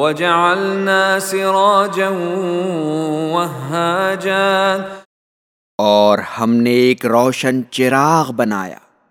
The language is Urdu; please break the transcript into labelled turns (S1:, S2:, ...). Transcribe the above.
S1: وجعلنا سراجا وهاجا.
S2: اور ہم نے ایک روشن چراغ بنایا۔